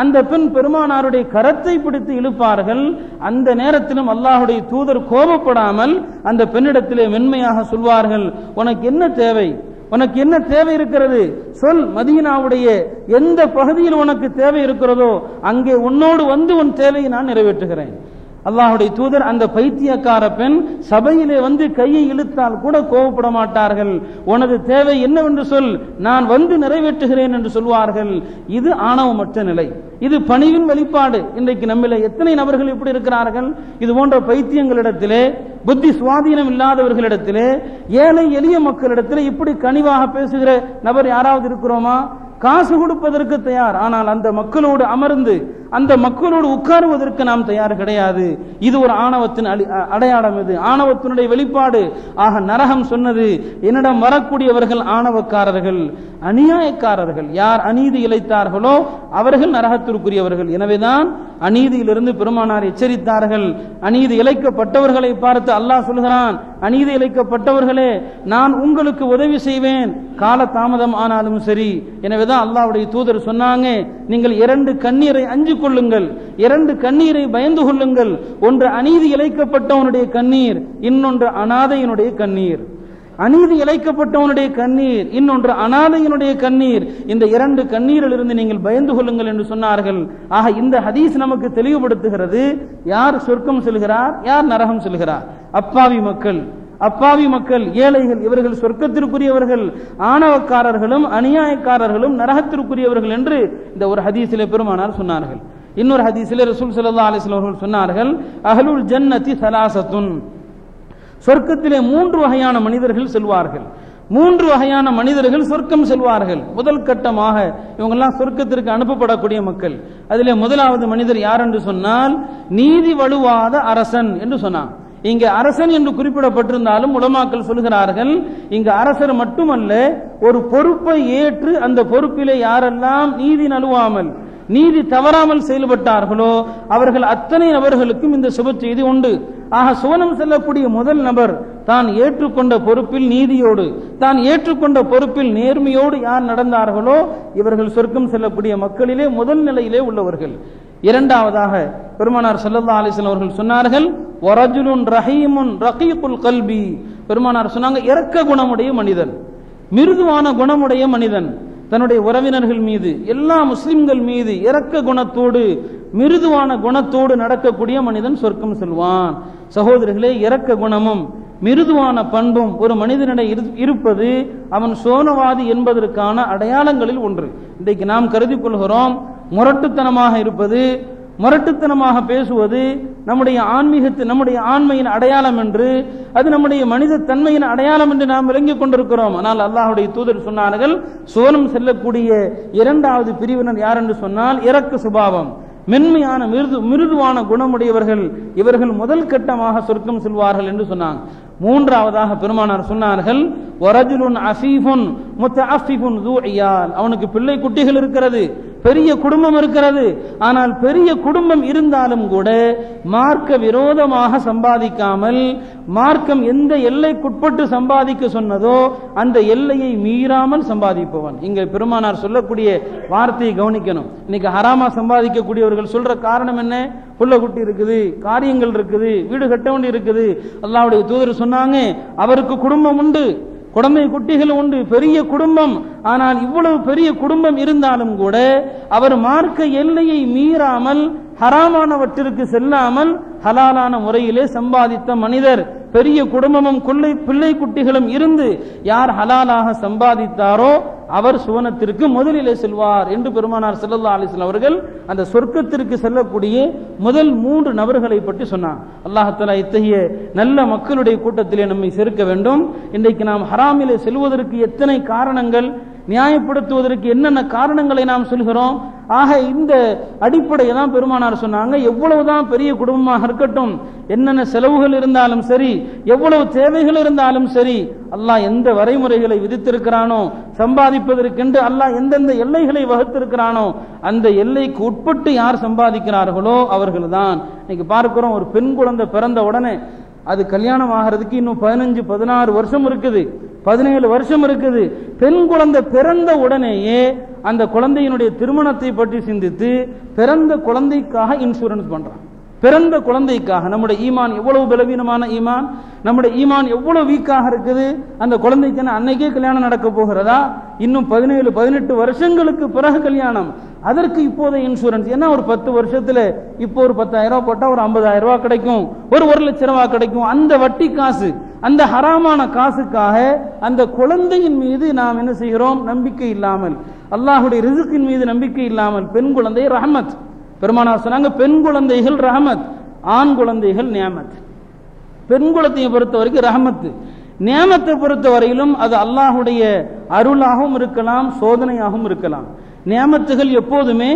அந்த பெண் பெருமானாருடைய கரத்தை பிடித்து இழுப்பார்கள். அந்த நேரத்திலும் அல்லாஹுடைய தூதர் கோபப்படாமல் அந்த பெண்ணிடத்திலே மென்மையாக சொல்வார்கள். உனக்கு என்ன தேவை? உனக்கு என்ன தேவை இருக்கிறது? சொல் மதீனாவுடைய எந்த பகுதியில் உனக்கு தேவை இருக்கிறதோ அங்கே உன்னோடு வந்து உன் தேவையை நான் நிறைவேற்றுகிறேன். அல்லாஹுடைய தூதர் அந்த பைத்தியக்கார பெண் சபையிலே வந்து கையை இழுத்தால் கூட கோபப்பட மாட்டார்கள். உனது தேவை என்னவென்று சொல். நான் வந்து நிறைவேற்றுகிறேன் என்று சொல்வார்கள். இது ஆணவமற்ற நிலை. இது பணிவின் வெளிப்பாடு. இன்றைக்கு நம்மில எத்தனை நபர்கள் இப்படி இருக்கிறார்கள்? இது போன்ற பைத்தியங்களிடத்திலே புத்தி சுவாதீனம் இல்லாதவர்களிடத்திலே ஏழை எளிய மக்களிடத்திலே இப்படி கனிவாக பேசுகிற நபர் யாராவது இருக்கிறோமா? காசு கொடுப்பதற்கு தயார். ஆனால் அந்த மக்களோடு அமர்ந்து அந்த மக்களோடு உட்காருவதற்கு நாம் தயார் கிடையாது. இது ஒரு ஆணவத்தின் அடி- அடையாளம் இது. ஆணவத்தினுடைய வெளிப்பாடு. ஆக நரகம் சொன்னது என்னிடம் வரக்கூடியவர்கள் ஆணவக்காரர்கள் அநியாயக்காரர்கள். யார் அநீதி இழைத்தார்களோ அவர்கள் நரகத்திற்குரியவர்கள். எனவேதான் அநீதியிலிருந்து பெருமானார் எச்சரித்தார்கள். அநீதி இழைக்கப்பட்டவர்களை பார்த்து அல்லாஹ் சொல்கிறான் அநீதி இழைக்கப்பட்டவர்களே நான் உங்களுக்கு உதவி செய்வேன். கால தாமதம் ஆனாலும் சரி. எனவேதான் அல்லாவுடைய தூதர் சொன்னாங்க நீங்கள் இரண்டு கண்ணீரை அஞ்சு கொள்ளுங்கள். இரண்டு கண்ணீரை பயந்து கொள்ளுங்கள். ஒன்று அநீதி இழைக்கப்பட்டவனுடைய கண்ணீர் இன்னொன்று அனாதையினுடைய கண்ணீர். அநீதி இழைக்கப்பட்டவனுடைய கண்ணீர் இன்னொன்று அனாதையினுடைய கண்ணீர். இந்த இரண்டு கண்ணீரிலிருந்து நீங்கள் பயந்து கொள்ளுங்கள் என்று சொன்னார்கள். ஆக இந்த ஹதீஸ் நமக்கு தெளிவுபடுத்துகிறது. யார் சொர்க்கம் செல்கிறார்? யார் நரகம் செல்கிறார்? அப்பாவி மக்கள். அப்பாவி மக்கள் ஏழைகள் இவர்கள் சொர்க்கத்திற்குரியவர்கள் ஆணவக்காரர்களும் அநியாயக்காரர்களும் நரகத்திற்குரியவர்கள் என்று இந்த ஒரு ஹதீசிலே பெருமானார் சொன்னார்கள். இன்னொரு ஹதீஸிலே ரசூல் சல்லா அலைஹி அவர்கள் சொன்னார்கள் அகலுல் ஜன்னதி சலாசத்துன். சொர்க்கத்திலே மூன்று வகையான மனிதர்கள் செல்வார்கள். மூன்று வகையான மனிதர்கள் சொர்க்கம் செல்வார்கள். முதல் கட்டமாக இவங்கெல்லாம் சொர்க்கத்திற்கு அனுப்பப்படக்கூடிய மக்கள். அதிலே முதலாவது மனிதர் யார் என்று சொன்னால் நீதி வலுவாத அரசன் என்று சொன்னான். இங்க அரசன் என்று குறிப்பிடப்பட்டிருந்தாலும் உலமாக்கள் சொல்கிறார்கள் இங்க அரசர் மட்டுமல்ல ஒரு பொறுப்பை ஏற்று அந்த பொறுப்பிலே யாரெல்லாம் நீதி நழுவாமல் நீதி தவறாமல் செயல்பட்டார்களோ அவர்கள் அத்தனை நபர்களுக்கும் இந்த சுப செய்தி உண்டு. ஆக சுவனம் செல்லக்கூடிய முதல் நபர் தான் ஏற்றுக்கொண்ட பொறுப்பில் நீதியோடு தான் ஏற்றுக்கொண்ட பொறுப்பில் நேர்மையோடு யார் நடந்தார்களோ இவர்கள் சொர்க்கம் செல்லக்கூடிய மக்களிலே முதல் நிலையிலே உள்ளவர்கள். இரண்டாவதாக பெருமானார் சல்லல்லா அலைஹி அவர்கள் சொன்னார்கள் ஒரஜுலுன் ரஹீமுன் ரஹீபுல் கல்வி பெருமானார் சொன்னாங்க இறக்க குணமுடைய மனிதன் மிருதுவான குணமுடைய மனிதன் தன்னுடைய உறவினர்கள் மீது எல்லா முஸ்லிம்கள் மீது இரக்க குணத்தோடு மிருதுவான குணத்தோடு நடக்கக்கூடிய மனிதன் சொர்க்கம் செல்வான். சகோதரர்களே இறக்க குணமும் மிருதுவான பண்பும் ஒரு மனிதனிடம் இருப்பது அவன் சோனவாதி என்பதற்கான அடையாளங்களில் ஒன்று. இன்றைக்கு நாம் கருதி கொள்கிறோம் முரட்டுத்தனமாக இருப்பது முரட்டுத்தனமாக பேசுவது நம்முடைய ஆன்மீகத்து நம்முடைய ஆண்மையின் அடையாளம் என்று அது நம்முடைய மனித தன்மையின் அடையாளம் என்று நாம் விளங்கிக் கொண்டிருக்கிறோம். ஆனால் அல்லாஹுடைய தூதர் சொன்னார்கள் சோனம் செல்லக்கூடிய இரண்டாவது பிரிவினர் யார் என்று சொன்னால் இறக்கு சுபாவம். மென்மையான மிருது மிருதுவான குணமுடையவர்கள் இவர்கள் முதல் கட்டமாக சொர்க்கம் செல்வார்கள் என்று சொன்னாங்க. மூன்றாவதாக பெருமானார் சொன்னார்கள் வரஜுலுன் அஃபீஃபுன் முத்தஅஃபிஃபுன் து அவனுக்கு பிள்ளை குட்டிகள் இருக்கிறது. பெரிய குடும்பம் இருக்கிறது. ஆனால் பெரிய குடும்பம் இருந்தாலும் கூட மார்க்க விரோதமாக சம்பாதிக்காமல் மார்க்கம் எந்த எல்லைக்குட்பட்டு சம்பாதிக்க சொன்னதோ அந்த எல்லையை மீறாமல் சம்பாதிப்பவன். இங்க பெருமானார் சொல்லக்கூடிய வார்த்தையை கவனிக்கணும். இன்னைக்கு ஹராமா சம்பாதிக்கக்கூடியவர்கள் சொல்ற காரணம் என்ன? புள்ள குட்டி இருக்குது காரியங்கள் இருக்குது வீடு கட்ட வேண்டி இருக்குது. அல்லாவுடைய தூதர் சொன்னாங்க அவருக்கு குடும்பம் உண்டு. குழந்தை குட்டிகள் உண்டு பெரிய குடும்பம். ஆனால் இவ்வளவு பெரிய குடும்பம் இருந்தாலும் கூட அவர் மார்க்க எல்லையை மீறாமல் ஹராமானவற்றிற்கு செல்லாமல் ஹலாலான முறையிலே சம்பாதித்த மனிதர். பெரிய குடும்பமும் குள்ளை பிள்ளை குட்டிகளும் இருந்து யார் ஹலாலாக சம்பாதித்தாரோ அவர் சுவனத்திற்கு முதலிலே செல்வார் என்று பெருமானார் செல்லல்லா அலிஸ்லாம் அவர்கள் அந்த சொர்க்கத்திற்கு செல்லக்கூடிய முதல் மூன்று நபர்களை பற்றி சொன்னார். அல்லாஹ் இத்தகைய நல்ல மக்களுடைய கூட்டத்திலே நம்மை சேர்க்க வேண்டும். இன்றைக்கு நாம் ஹராமிலே செல்வதற்கு எத்தனை காரணங்கள் நியாயப்படுத்துவதற்கு என்னென்ன காரணங்களை நாம் சொல்கிறோம்? ஆக இந்த அடிப்படையை தான் பெருமானார் சொன்னாங்க. எவ்வளவுதான் பெரிய குடும்பமாக இருக்கட்டும் என்னென்ன செலவுகள் இருந்தாலும் சரி எவ்வளவு தேவைகள் இருந்தாலும் சரி அல்லாஹ் எந்த வரைமுறைகளை விதித்திருக்கிறானோ சம்பாதிப்பதற்கென்று அல்லாஹ் எந்தெந்த எல்லைகளை வகுத்திருக்கிறானோ அந்த எல்லைக்கு உட்பட்டு யார் சம்பாதிக்கிறார்களோ அவர்கள்தான். இன்னைக்கு பார்க்கிறோம் ஒரு பெண் குழந்தை பிறந்த உடனே அது கல்யாணம் ஆகிறதுக்கு இன்னும் பதினஞ்சு பதினாறு வருஷம் இருக்குது. பதினேழு வருஷம் இருக்குது. பெண் குழந்தை பிறந்த உடனேயே அந்த குழந்தையினுடைய திருமணத்தை பற்றி சிந்தித்து பிறந்த குழந்தைக்காக இன்சூரன்ஸ் பண்றான். பிறந்த குழந்தைக்காக. நம்முடைய ஈமான் எவ்வளவு பலவீனமான ஈமான்? நம்முடைய ஈமான் எவ்வளவு வீக்காக இருக்குது? அந்த குழந்தைக்கு அன்னைக்கே கல்யாணம் நடக்க போகிறதா? இன்னும் பதினேழு பதினெட்டு வருஷங்களுக்கு பிறகு கல்யாணம். அதற்கு இப்போதைய இன்சூரன்ஸ் ஏன்னா ஒரு பத்து வருஷத்துல இப்போ ஒரு பத்தாயிரம் ரூபாய் போட்டா ஒரு ஐம்பதாயிரம் ரூபாய் கிடைக்கும். ஒரு ஒரு லட்சம் ரூபாய் கிடைக்கும். அந்த வட்டி காசு அந்த ஹராமான காசுக்காக அந்த குழந்தையின் மீது நாம் என்ன செய்கிறோம்? நம்பிக்கை இல்லாமல் அல்லாஹுடைய ரிசுக்கின் மீது நம்பிக்கை இல்லாமல் பெண் குழந்தை ரஹமத். பெருமானார் சொன்னாங்க பெண் குழந்தைகள் ரஹமத் ஆண் குழந்தைகள் நியமத். பெண் குழந்தையை பொறுத்த வரைக்கும் ரஹமத்து. நியமத்தை பொறுத்த வரையிலும் அது அல்லாஹுடைய அருளாகவும் இருக்கலாம் சோதனையாகவும் இருக்கலாம். நியமத்துகள் எப்போதுமே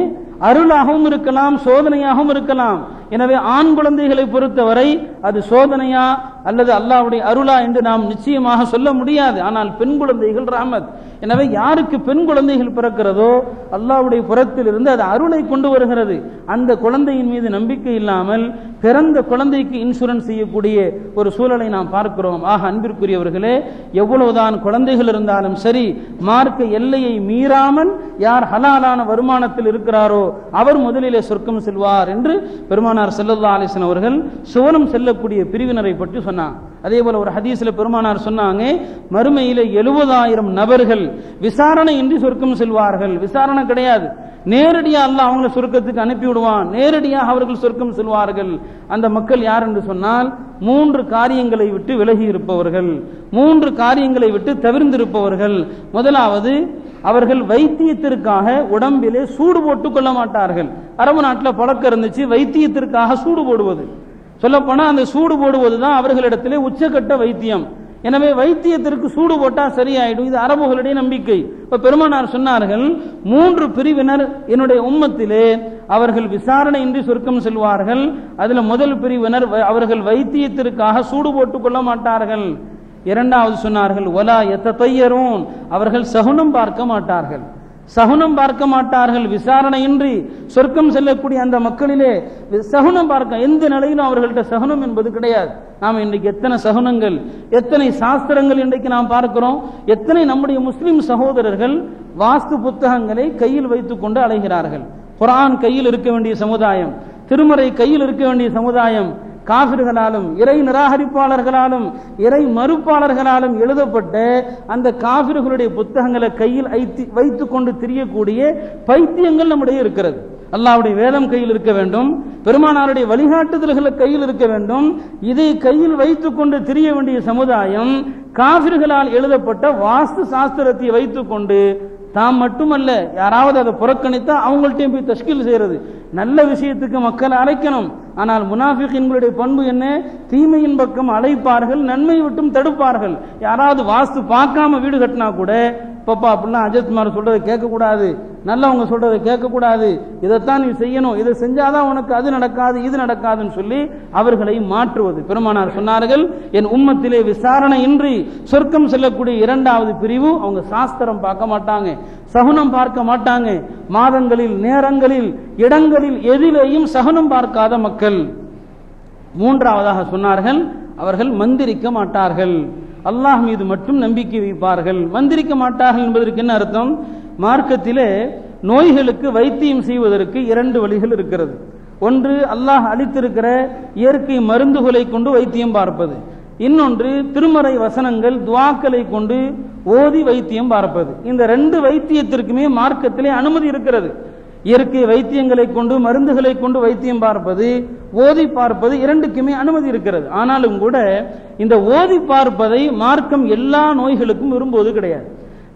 அருளாகவும் இருக்கலாம் சோதனையாகவும் இருக்கலாம். எனவே ஆண் குழந்தைகளை பொறுத்தவரை அது சோதனையா அல்லது அல்லாவுடைய அருளா என்று நாம் நிச்சயமாக சொல்ல முடியாது. ஆனால் பெண் குழந்தைகள் ரஹமத் எனவே யாருக்கு பெண் குழந்தைகள் பிறக்கிறதோ அல்லாவுடைய புறத்தில் இருந்து அது அருளை கொண்டு வருகிறது. அந்த குழந்தையின் மீது நம்பிக்கை இல்லாமல் பிறந்த குழந்தைக்கு இன்சூரன்ஸ் செய்யக்கூடிய ஒரு சூழலை நாம் பார்க்கிறோம். ஆக அன்பிற்குரியவர்களே எவ்வளவுதான் குழந்தைகள் இருந்தாலும் சரி மார்க்க எல்லையை மீறாமல் யார் ஹலாலான வருமானத்தில் இருக்கிறாரோ அவர் முதலிலே சொர்க்கம் செல்வார் என்று பெருமானார் செல்லல்லா அலிசன் அவர்கள் சுவனம் செல்லக்கூடிய பிரிவினரை பற்றி சொன்னாங்க அதே போல ஒரு ஹதீஸ்ல பெருமானார் சொன்னாங்க மறுமையில எழுபதாயிரம் நபர்கள் விசாரணை இன்றி சொர்க்கம் செல்வார்கள். விசாரணை கிடையாது. நேரடியா அல்ல அவங்களை சொர்க்கத்துக்கு அனுப்பி விடுவான் நேரடியாக அவர்கள் சொர்க்கம் செல்வார்கள். அந்த மக்கள் யார் என்று சொன்னால் மூன்று காரியங்களை விட்டு விலகி இருப்பவர்கள். மூன்று காரியங்களை விட்டு தவிர்ந்திருப்பவர்கள். முதலாவது அவர்கள் வைத்தியத்திற்காக உடம்பிலே சூடு போட்டுக் கொள்ள மாட்டார்கள். அரபு நாட்டில் பழக்கம் இருந்துச்சு வைத்தியத்திற்காக சூடு போடுவது. சொல்லப்போனால் அந்த சூடு போடுவது தான் அவர்களிடத்திலே உச்சக்கட்ட வைத்தியம். எனவே வைத்தியத்திற்கு சூடு போட்டா சரியாயிடும். இது அரபுகளுடைய நம்பிக்கை. இப்ப பெருமானார் சொன்னார்கள் மூன்று பிரிவினர் என்னுடைய உம்மத்திலே அவர்கள் விசாரணையின்றி சொர்க்கம் செல்வார்கள். அதுல முதல் பிரிவினர் வ- அவர்கள் வைத்தியத்திற்காக சூடு போட்டுக் கொள்ள மாட்டார்கள். இரண்டாவது சொன்னார்கள் ஒலா எத்தையரும் அவர்கள் சகுனம் பார்க்க மாட்டார்கள். சகுனம் பார்க்க மாட்டார்கள். விசாரணையின்றி சொர்க்கம் செல்லக்கூடிய அந்த மக்களிலே வி- சகுனம் பார்க்க எந்த நிலையிலும் அவர்கள்ட்ட சகுனம் என்பது கிடையாது. நாம் இன்றைக்கு எத்தனை சகுனங்கள் எத்தனை சாஸ்திரங்கள் இன்றைக்கு நாம் பார்க்கிறோம் எத்தனை நம்முடைய முஸ்லிம் சகோதரர்கள் வாஸ்து புத்தகங்களை கையில் வைத்துக் கொண்டு அலைகிறார்கள். குரான் கையில் இருக்க வேண்டிய சமுதாயம் திருமறை கையில் இருக்க வேண்டிய சமுதாயம் காபிர்களாலும் இறை நிராகரிப்பாளர்களாலும் இறை மறுப்பாளர்களாலும் எழுதப்பட்ட அந்த காபிர்களுடைய புத்தகங்களை கையில் ஐத்தி- வைத்துக் கொண்டு திரியக்கூடிய பைத்தியங்கள் நம்முடைய இருக்கிறது. அல்லாவுடைய வேதம் கையில் இருக்க வேண்டும். பெருமானாருடைய வழிகாட்டுதல்களை கையில் இருக்க வேண்டும். இதை கையில் வைத்துக் கொண்டு திரிய வேண்டிய சமுதாயம் காபிர்களால் எழுதப்பட்ட வாஸ்து சாஸ்திரத்தை வைத்துக் கொண்டு தாம் மட்டுமல்ல யாராவது அதை புறக்கணித்தா அவங்கள்ட்டையும் போய் தஷ்கில் செய்யறது. நல்ல விஷயத்துக்கு மக்களை அழைக்கணும். ஆனால் முனாஃபிகின்களுடைய பண்பு என்ன? தீமையின் பக்கம் அழைப்பார்கள் நன்மை விட்டும் தடுப்பார்கள். யாராவது வாஸ்து பார்க்காம வீடு கட்டினா கூட பாப்பா அப்படிலாம் அஜித்குமார் சொல்றதை கேட்கக்கூடாது. நல்லவங்க சொல்றதை கேட்கக்கூடாது. இதைத்தான் நீ செய்யணும். இதை செஞ்சாதான் உனக்கு அது நடக்காது இது நடக்காதுன்னு சொல்லி அவர்களை மாற்றுவது. பெருமானார் சொன்னார்கள் என் உம்மத்திலே விசாரணை இன்றி சொர்க்கம் செல்லக்கூடிய இரண்டாவது பிரிவு அவங்க சாஸ்திரம் பார்க்க மாட்டாங்க சகுனம் பார்க்க மாட்டாங்க. மாதங்களில் நேரங்களில் இடங்களில் எதிலேயும் சகுனம் பார்க்காத மக்கள். மூன்றாவதாக சொன்னார்கள் அவர்கள் மந்திரிக்க மாட்டார்கள். அல்லாஹ் மீது மட்டும் நம்பிக்கை வைப்பார்கள். வந்திருக்க மாட்டார்கள் என்பதற்கு என்ன அர்த்தம்? மார்க்கத்திலே நோய்களுக்கு வைத்தியம் செய்வதற்கு இரண்டு வழிகள் இருக்கிறது. ஒன்று அல்லாஹ் அளித்திருக்கிற இயற்கை மருந்துகளை கொண்டு வைத்தியம் பார்ப்பது. இன்னொன்று திருமறை வசனங்கள் துவாக்களை கொண்டு ஓதி வைத்தியம் பார்ப்பது. இந்த ரெண்டு வைத்தியத்திற்குமே மார்க்கத்திலே அனுமதி இருக்கிறது. இயற்கை வைத்தியங்களை கொண்டு மருந்துகளை கொண்டு வைத்தியம் பார்ப்பது ஓதி பார்ப்பது இரண்டுக்குமே அனுமதி இருக்கிறது. ஆனாலும் கூட இந்த ஓதி பார்ப்பதை மார்க்கம் எல்லா நோய்களுக்கும் விரும்புவது கிடையாது.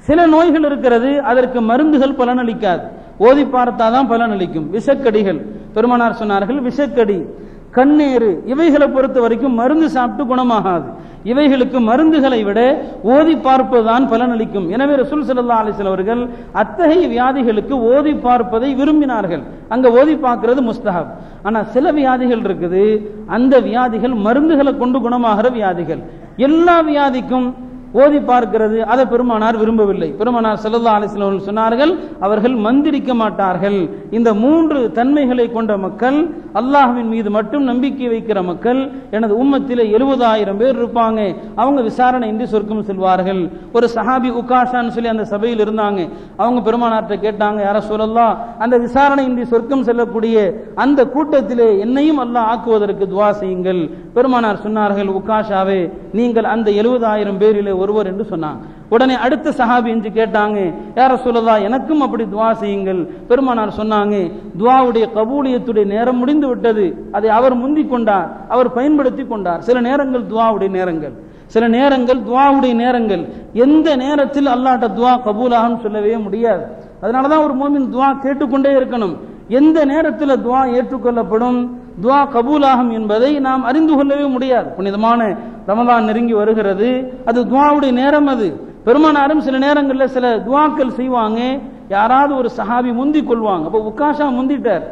சில நோய்கள் இருக்கிறது அதற்கு மருந்துகள் பலனளிக்காது. ஓதி பார்த்தாதான் பலனளிக்கும். விஷக்கடிகள். பெருமானார் சொன்னார்கள் விஷக்கடி கண்ணீர். இவைகளை பொறுத்த வரைக்கும் மருந்து சாப்பிட்டு குணமாகாது. இவைகளுக்கு மருந்துகளை விட ஓதி பார்ப்பதுதான் பலனளிக்கும். எனவே ரசூல் சல்லா அலைஹி அவர்கள் அத்தகைய வியாதிகளுக்கு ஓதி பார்ப்பதை விரும்பினார்கள். அங்க ஓதி பார்க்கிறது முஸ்தஹப். ஆனா சில வியாதிகள் இருக்குது. அந்த வியாதிகள் மருந்துகளை கொண்டு குணமாகிற வியாதிகள். எல்லா வியாதிக்கும் ஓதி பார்க்கிறது. அதை பெருமானார் விரும்பவில்லை. பெருமானார் செல்லல்லா அலிஸ்லம் சொன்னார்கள் அவர்கள் மந்திரிக்க மாட்டார்கள். இந்த மூன்று தன்மைகளை கொண்ட மக்கள் அல்லாஹுவின் மீது மட்டும் நம்பிக்கை வைக்கிற மக்கள் எனது உம்மத்திலே எழுபதாயிரம் பேர் இருப்பாங்க. அவங்க விசாரணை இன்றி சொர்க்கம் செல்வார்கள். ஒரு சஹாபி உகாஷான்னு சொல்லி அந்த சபையில் இருந்தாங்க. அவங்க பெருமானார்கிட்ட கேட்டாங்க யார சொல்லலாம் அந்த விசாரணை இன்றி சொர்க்கம் செல்லக்கூடிய அந்த கூட்டத்திலே என்னையும் அல்லாஹ் ஆக்குவதற்கு துவா செய்யுங்கள். பெருமானார் சொன்னார்கள் உகாஷாவே நீங்கள் அந்த எழுபதாயிரம் பேரிலே ஒருவர் என்று சொன்னாங்க. உடனே அடுத்த சஹாபி என்று கேட்டாங்க யார சொல்லதா எனக்கும் அப்படி துவா செய்யுங்கள். பெருமானார் சொன்னாங்க துவாவுடைய கபூலியத்துடைய நேரம் முடிந்து விட்டது. அதை அவர் முந்திக் கொண்டார் அவர் பயன்படுத்தி கொண்டார். சில நேரங்கள் துவாவுடைய நேரங்கள். சில நேரங்கள் துவாவுடைய நேரங்கள். எந்த நேரத்தில் அல்லாட்ட துவா கபூலாகும் சொல்லவே முடியாது. அதனாலதான் ஒரு மோமின் துவா கேட்டுக்கொண்டே இருக்கணும். எந்த நேரத்தில் துவா ஏற்றுக்கொள்ளப்படும்? துவா கபூலாகும் என்பதை நாம் அறிந்து கொள்ளவே முடியாது. புனிதமான ரமதான் நெருங்கி வருகிறது. அது துவாவுடைய நேரம் அது. பெருமானாரும் சில நேரங்களில் சில துவாக்கள் செய்வாங்க. யாராவது ஒரு சஹாபி முந்தி கொள்வாங்க. அப்போ உக்காஷா முந்திட்டார்.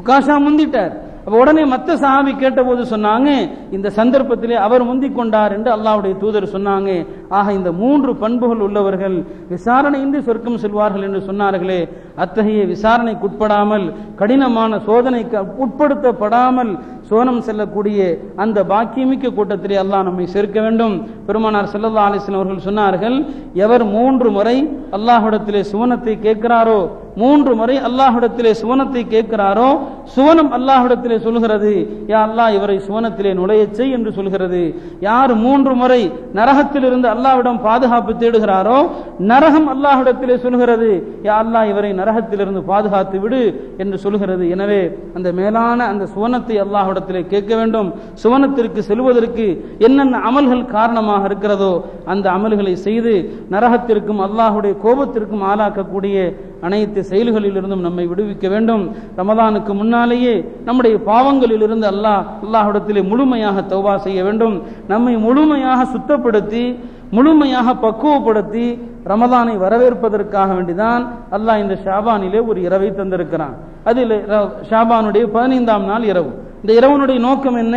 உக்காஷா முந்திட்டார். அப்போ உடனே மத்த சஹாபி கேட்டபோது சொன்னாங்க இந்த சந்தர்ப்பத்திலே அவர் முந்தி கொண்டார் என்று அல்லாவுடைய தூதர் சொன்னாங்க. ஆக இந்த மூன்று பண்புகள் உள்ளவர்கள் விசாரணையின்றி சொர்க்கம் செல்வார்கள் என்று சொன்னார்களே அத்தகைய விசாரணைக்குட்படாமல் கடினமான சோதனைக்கு உட்படுத்தப்படாமல் சோனம் செல்லக்கூடிய அந்த பாக்கியமிக்க கூட்டத்திலே அல்லாஹ் நம்மை சேர்க்க வேண்டும். பெருமானார் செல்லல்லா அலைஹி அவர்கள் சொன்னார்கள் எவர் மூன்று முறை அல்லாஹ்விடத்திலே சுவனத்தை கேட்கிறாரோ மூன்று முறை அல்லாஹ்விடத்திலே சுவனத்தை கேட்கிறாரோ சுவனம் அல்லாஹ்விடத்திலே சொல்கிறது யா அல்லாஹ் இவரை சுவனத்திலே நுழையச் செய் என்று சொல்கிறது. யார் மூன்று முறை நரகத்திலிருந்து அல்லாஹ்விடம் பாதுகாப்பு தேடுகிறாரோ நரகம் அல்லாஹ்விடத்திலே சொல்கிறது யா அல்லாஹ் இவரை நரகத்திலிருந்து பாதுகாத்து விடு என்று சொல்கிறது எனவே அந்த மேலான அந்த சுவனத்தை அல்லாஹிடத்திலே கேட்க வேண்டும். சுவனத்திற்கு செல்வதற்கு என்னென்ன அமல்கள் காரணமாக இருக்கிறதோ அந்த அமல்களை செய்து நரகத்திற்கும் அல்லாஹுடைய கோபத்திற்கும் ஆளாக்கக்கூடிய அனைத்து செயல்களிலிருந்தும் நம்மை விடுவிக்க வேண்டும். ரமதானுக்கு முன்னாலேயே நம்முடைய பாவங்களிலிருந்து அல்லாஹ் அல்லாஹிடத்திலே முழுமையாக தௌபா செய்ய வேண்டும். நம்மை முழுமையாக சுத்தப்படுத்தி முழுமையாக பக்குவப்படுத்தி ரமதானை வரவேற்பதற்காக வேண்டிதான் அல்லாஹ் இந்த ஷாபானிலே ஒரு இரவை தந்திருக்கிறான். அதில் ஷாபானுடைய பதினைந்தாம் நாள் இரவு. இந்த இரவனுடைய நோக்கம் என்ன?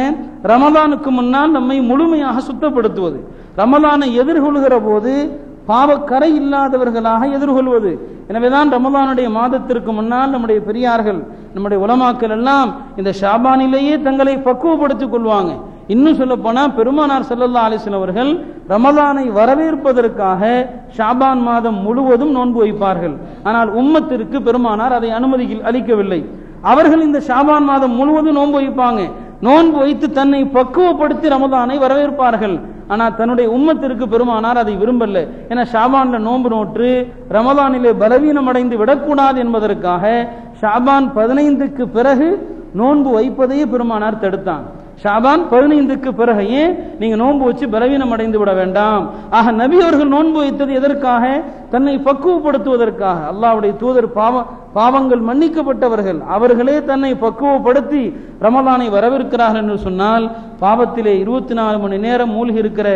ரமதானுக்கு முன்னால் நம்மை முழுமையாக சுத்தப்படுத்துவது. ரமதானை எதிர்கொள்கிற போது பாவக்கரை இல்லாதவர்களாக எதிர்கொள்வது. எனவேதான் ரமதானுடைய மாதத்திற்கு முன்னால் நம்முடைய பெரியார்கள் நம்முடைய உலமாக்கள் எல்லாம் இந்த ஷாபானிலேயே தங்களை பக்குவப்படுத்திக் கொள்வாங்க. இன்னும் சொல்ல போனா பெருமானார் செல்லல்லா அலிசன் அவர்கள் ரமதானை வரவேற்பதற்காக ஷாபான் மாதம் முழுவதும் நோன்பு வைப்பார்கள். ஆனால் உம்மத்திற்கு பெருமானார் அதை அனுமதி அளிக்கவில்லை. அவர்கள் இந்த ஷாபான் மாதம் முழுவதும் நோன்பு வைப்பாங்க. நோன்பு வைத்து தன்னை பக்குவப்படுத்தி ரமதானை வரவேற்பார்கள். ஆனால் தன்னுடைய உம்மத்திற்கு பெருமானார் அதை விரும்பல. ஏன்னா ஷாபான்ல நோன்பு நோற்று ரமதானிலே பலவீனம் அடைந்து விடக்கூடாது என்பதற்காக ஷாபான் பதினைந்துக்கு பிறகு நோன்பு வைப்பதையே பெருமானார் தடுத்தான். ஷாபான் பதினைந்துக்கு பிறகு ஏன் நீங்க நோன்பு வச்சு பலவீனம் அடைந்து விட வேண்டாம். ஆக நபி அவர்கள் நோன்பு வைத்தது எதற்காக? தன்னை பக்குவப்படுத்துவதற்காக. அல்லாவுடைய தூதர் பாவ பாவங்கள் மன்னிக்கப்பட்டவர்கள். அவர்களே தன்னை பக்குவப்படுத்தி ரமலானை வரவிருக்கிறார்கள் என்று சொன்னால் பாவத்திலே இருபத்தி நாலு மணி நேரம் மூழ்கி இருக்கிற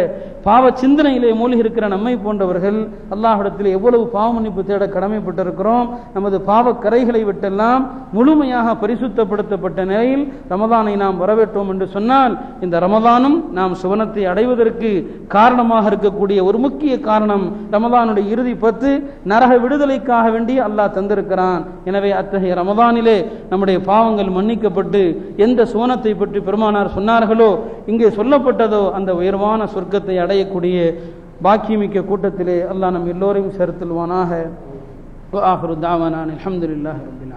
பாவ சிந்தனையிலே மூழ்கி இருக்கிற நம்மை போன்றவர்கள் அல்லாஹிடத்தில் எவ்வளவு பாவ மன்னிப்பு தேட கடமைப்பட்டிருக்கிறோம் நமது பாவ கரைகளை விட்டெல்லாம் முழுமையாக பரிசுத்தப்படுத்தப்பட்ட நிலையில் ரமதானை நாம் வரவேற்றோம் என்று சொன்னால் இந்த ரமதானும் நாம் சுவனத்தை அடைவதற்கு காரணமாக இருக்கக்கூடிய ஒரு முக்கிய காரணம் ரமதானுடைய இறுதி பத்து நரக விடுதலைக்காக வேண்டி அல்லாஹ் தந்திருக்கிறான். எனவே அத்தகைய ரமதானிலே நம்முடைய பாவங்கள் மன்னிக்கப்பட்டு எந்த சுவனத்தை பற்றி பெருமானார் சொன்னார்களோ இங்கே சொல்லப்பட்டதோ அந்த உயர்வான சொர்க்கத்தை அடையக்கூடிய பாக்கியமிக்க கூட்டத்திலே அல்லாஹ் நம் எல்லோரையும் சேர்த்துள்வானாக. ஆஹரு தாவானான் அல்ஹம்துலில்லாஹி ரப்பில்